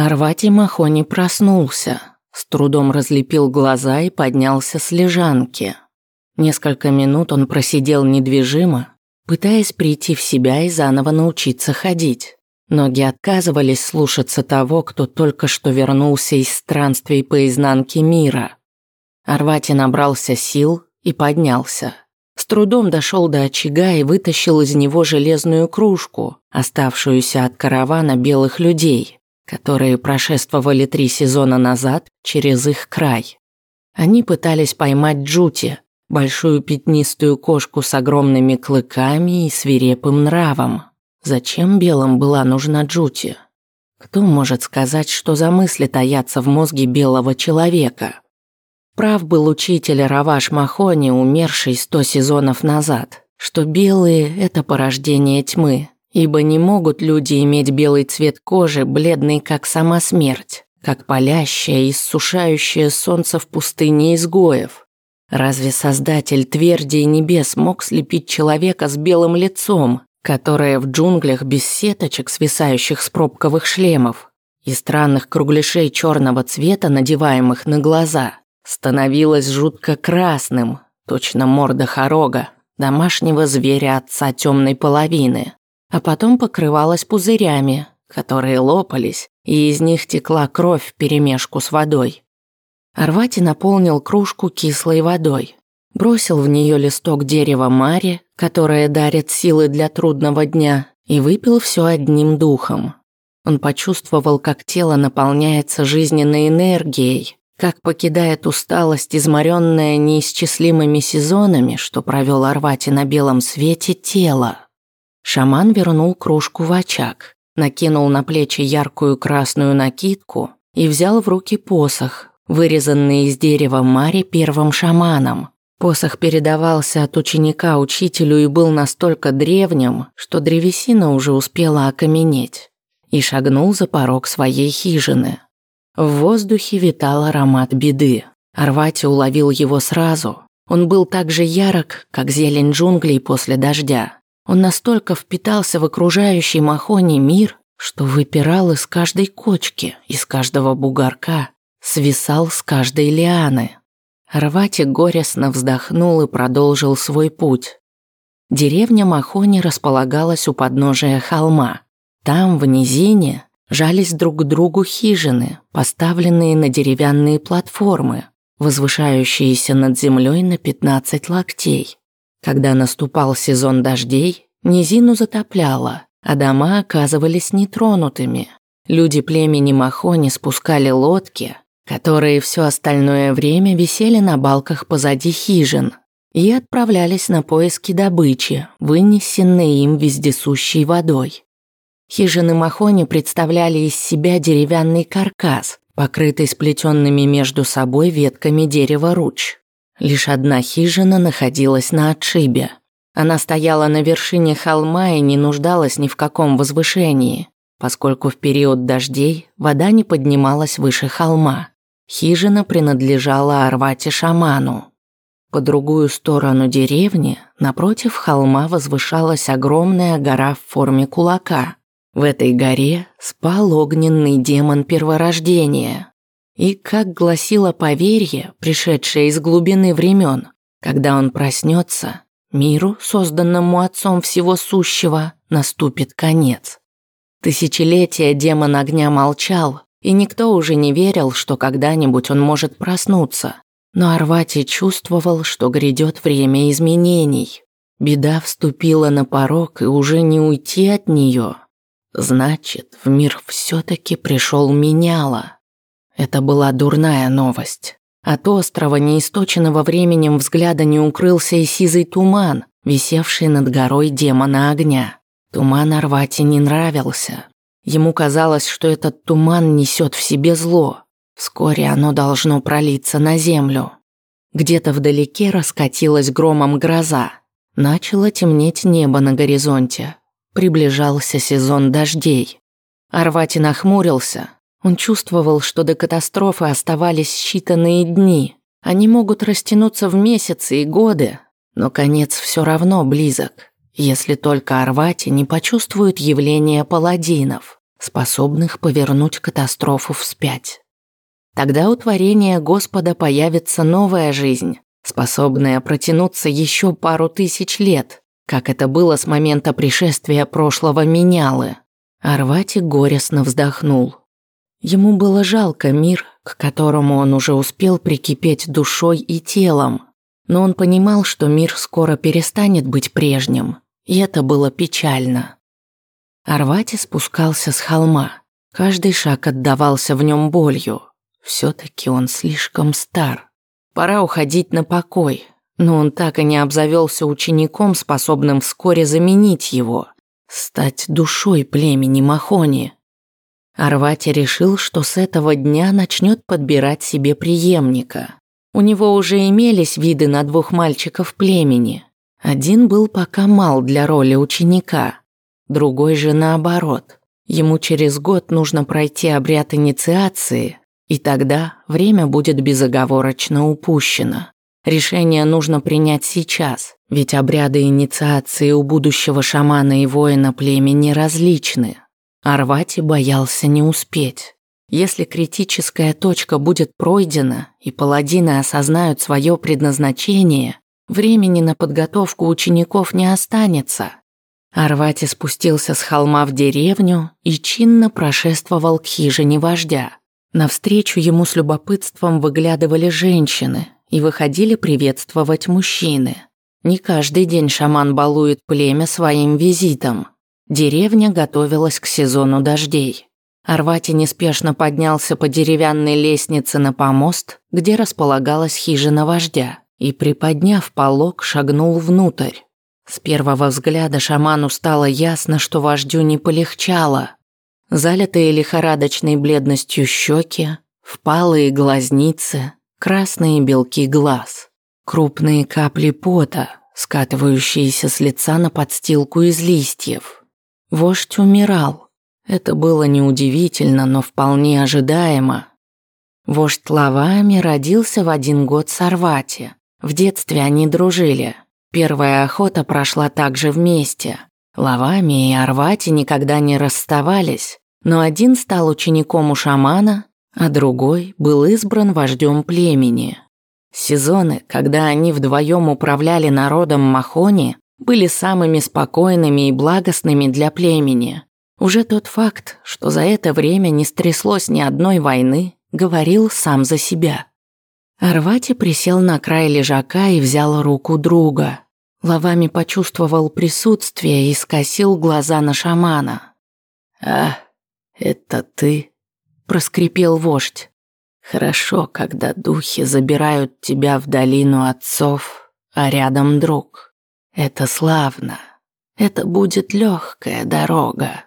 Арвати Махони проснулся, с трудом разлепил глаза и поднялся с лежанки. Несколько минут он просидел недвижимо, пытаясь прийти в себя и заново научиться ходить. Ноги отказывались слушаться того, кто только что вернулся из странствий по изнанке мира. Арвати набрался сил и поднялся. С трудом дошел до очага и вытащил из него железную кружку, оставшуюся от каравана белых людей, которые прошествовали три сезона назад через их край. Они пытались поймать Джути, большую пятнистую кошку с огромными клыками и свирепым нравом. Зачем белым была нужна Джути? Кто может сказать, что за мысли таятся в мозге белого человека? Прав был учитель Раваш Махони, умерший сто сезонов назад, что белые – это порождение тьмы, ибо не могут люди иметь белый цвет кожи, бледный как сама смерть, как палящее и иссушающее солнце в пустыне изгоев. Разве Создатель тверди небес мог слепить человека с белым лицом, которое в джунглях без сеточек, свисающих с пробковых шлемов, и странных кругляшей черного цвета, надеваемых на глаза, становилось жутко красным, точно морда хорога, домашнего зверя отца темной половины, а потом покрывалась пузырями, которые лопались, и из них текла кровь вперемешку с водой. Арвати наполнил кружку кислой водой, бросил в нее листок дерева мари, которое дарит силы для трудного дня, и выпил все одним духом. Он почувствовал, как тело наполняется жизненной энергией, как покидает усталость, изморенная неисчислимыми сезонами, что провел Арвати на белом свете, тело. Шаман вернул кружку в очаг, накинул на плечи яркую красную накидку и взял в руки посох, вырезанный из дерева Мари первым шаманом. Посох передавался от ученика учителю и был настолько древним, что древесина уже успела окаменеть, и шагнул за порог своей хижины. В воздухе витал аромат беды. Арвати уловил его сразу. Он был так же ярок, как зелень джунглей после дождя. Он настолько впитался в окружающий Махони мир, что выпирал из каждой кочки, из каждого бугорка, свисал с каждой лианы. Арвати горестно вздохнул и продолжил свой путь. Деревня Махони располагалась у подножия холма. Там, в низине, жались друг к другу хижины, поставленные на деревянные платформы, возвышающиеся над землей на 15 локтей. Когда наступал сезон дождей, низину затопляло, а дома оказывались нетронутыми. Люди племени Махони спускали лодки, которые все остальное время висели на балках позади хижин, и отправлялись на поиски добычи, вынесенной им вездесущей водой. Хижины Махони представляли из себя деревянный каркас, покрытый сплетенными между собой ветками дерева руч. Лишь одна хижина находилась на отшибе. Она стояла на вершине холма и не нуждалась ни в каком возвышении, поскольку в период дождей вода не поднималась выше холма. Хижина принадлежала Арвате-шаману. По другую сторону деревни, напротив холма возвышалась огромная гора в форме кулака, в этой горе спал огненный демон перворождения. И, как гласило поверье, пришедшее из глубины времен, когда он проснется, миру, созданному Отцом Всего Сущего, наступит конец. Тысячелетия демон огня молчал, и никто уже не верил, что когда-нибудь он может проснуться. Но Арвати чувствовал, что грядет время изменений. Беда вступила на порог, и уже не уйти от нее. Значит, в мир все-таки пришел меняло. Это была дурная новость. От острова, неисточенного временем взгляда, не укрылся и сизый туман, висевший над горой демона огня. Туман Арвати не нравился. Ему казалось, что этот туман несет в себе зло. Вскоре оно должно пролиться на землю. Где-то вдалеке раскатилась громом гроза. Начало темнеть небо на горизонте. Приближался сезон дождей. Арвати нахмурился. Он чувствовал, что до катастрофы оставались считанные дни. Они могут растянуться в месяцы и годы, но конец все равно близок, если только Арвати не почувствует явление паладинов. способных повернуть катастрофу вспять. Тогда у творения Господа появится новая жизнь, способная протянуться еще пару тысяч лет, как это было с момента пришествия прошлого менялы. Арвати горестно вздохнул. Ему было жалко мир, к которому он уже успел прикипеть душой и телом, но он понимал, что мир скоро перестанет быть прежним, и это было печально. Арвати спускался с холма. Каждый шаг отдавался в нем болью. Все-таки он слишком стар. Пора уходить на покой, но он так и не обзавелся учеником, способным вскоре заменить его, стать душой племени Махони. Арвати решил, что с этого дня начнет подбирать себе преемника. У него уже имелись виды на двух мальчиков племени. Один был пока мал для роли ученика, другой же наоборот. Ему через год нужно пройти обряд инициации, и тогда время будет безоговорочно упущено. Решение нужно принять сейчас, ведь обряды инициации у будущего шамана и воина племени различны. Арвати боялся не успеть. Если критическая точка будет пройдена и паладины осознают свое предназначение, времени на подготовку учеников не останется. Арвати спустился с холма в деревню и чинно прошествовал к хижине вождя. Навстречу ему с любопытством выглядывали женщины, и выходили приветствовать мужчины. Не каждый день шаман балует племя своим визитом. Деревня готовилась к сезону дождей. Арвати неспешно поднялся по деревянной лестнице на помост, где располагалась хижина вождя, и, приподняв полог, шагнул внутрь. С первого взгляда шаману стало ясно, что вождю не полегчало. Залитые лихорадочной бледностью щеки, впалые глазницы, красные белки глаз, крупные капли пота, скатывающиеся с лица на подстилку из листьев. Вождь умирал. Это было неудивительно, но вполне ожидаемо. Вождь Лавами родился в один год с Арвати. В детстве они дружили. Первая охота прошла также вместе. Лавами и Арвати никогда не расставались, но один стал учеником у шамана, а другой был избран вождем племени. Сезоны, когда они вдвоем управляли народом Махони, были самыми спокойными и благостными для племени. Уже тот факт, что за это время не стряслось ни одной войны, говорил сам за себя. Арвати присел на край лежака и взял руку друга. Лавами почувствовал присутствие и скосил глаза на шамана. «А, это ты?» проскрипел вождь. Хорошо, когда духи забирают тебя в долину отцов, а рядом друг. Это славно. Это будет легкая дорога.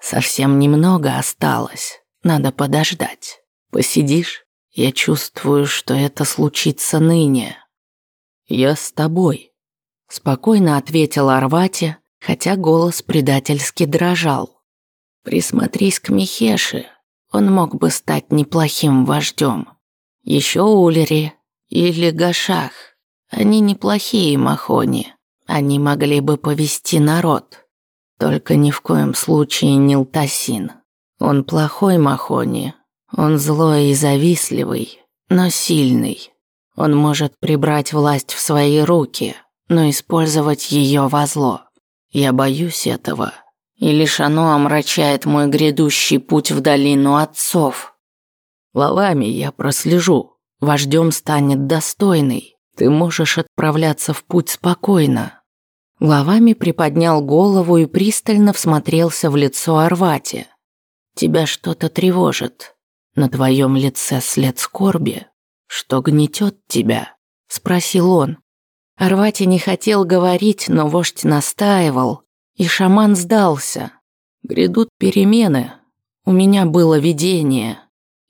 Совсем немного осталось. Надо подождать. Посидишь? Я чувствую, что это случится ныне. Я с тобой. Спокойно ответил Арвати, хотя голос предательски дрожал. Присмотрись к Михеше, он мог бы стать неплохим вождем. Еще Улери или Гашах. Они неплохие махони. Они могли бы повести народ. Только ни в коем случае не Лтасин. Он плохой махони. Он злой и завистливый, но сильный. Он может прибрать власть в свои руки, но использовать ее во зло. Я боюсь этого и лишь оно омрачает мой грядущий путь в долину отцов. Лавами я прослежу, вождем станет достойный, ты можешь отправляться в путь спокойно. Лавами приподнял голову и пристально всмотрелся в лицо Арвати. Тебя что-то тревожит. На твоем лице след скорби. Что гнетет тебя? Спросил он. Арвати не хотел говорить, но вождь настаивал, и шаман сдался. Грядут перемены. У меня было видение.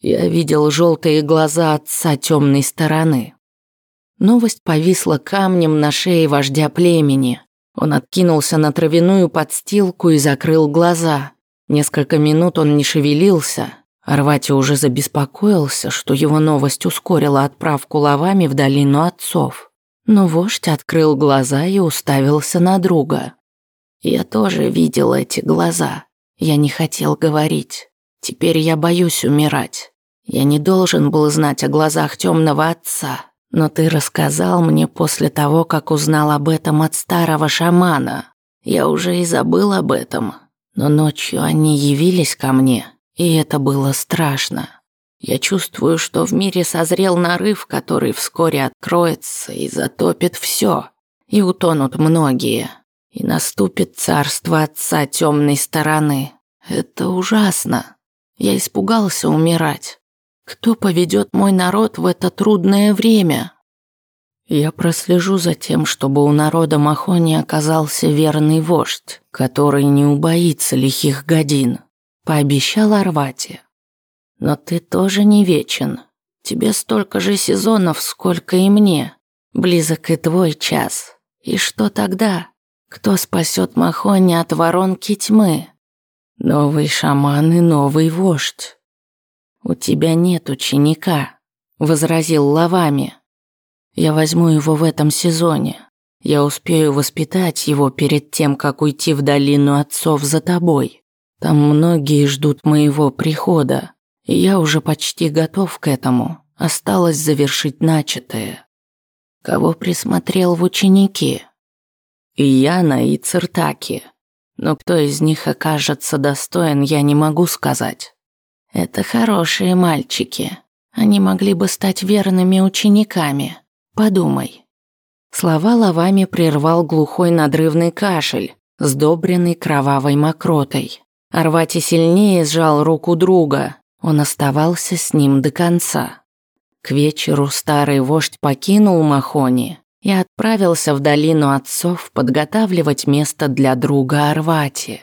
Я видел желтые глаза отца темной стороны. Новость повисла камнем на шее вождя племени. Он откинулся на травяную подстилку и закрыл глаза. Несколько минут он не шевелился. Арвати уже забеспокоился, что его новость ускорила отправку лавами в долину отцов. Но вождь открыл глаза и уставился на друга. Я тоже видел эти глаза. Я не хотел говорить. Теперь я боюсь умирать. Я не должен был знать о глазах темного отца, но ты рассказал мне после того, как узнал об этом от старого шамана. Я уже и забыл об этом, но ночью они явились ко мне, и это было страшно. Я чувствую, что в мире созрел нарыв, который вскоре откроется и затопит все, и утонут многие, и наступит царство отца темной стороны. Это ужасно. Я испугался умирать. Кто поведет мой народ в это трудное время? Я прослежу за тем, чтобы у народа Махони оказался верный вождь, который не убоится лихих годин, пообещал Арвати. Но ты тоже не вечен. Тебе столько же сезонов, сколько и мне. Близок и твой час. И что тогда? Кто спасет Махони от воронки тьмы? Новый шаман и новый вождь. У тебя нет ученика, возразил Лавами. Я возьму его в этом сезоне. Я успею воспитать его перед тем, как уйти в долину отцов за тобой. Там многие ждут моего прихода, и я уже почти готов к этому. Осталось завершить начатое. Кого присмотрел в ученики? И Яна, и Циртаки. Но кто из них окажется достоин, я не могу сказать. Это хорошие мальчики. Они могли бы стать верными учениками. Подумай. Слова лавами прервал глухой надрывный кашель, сдобренный кровавой мокротой. Арвати сильнее сжал руку друга. Он оставался с ним до конца. К вечеру старый вождь покинул Махони и отправился в долину отцов подготавливать место для друга Арвати.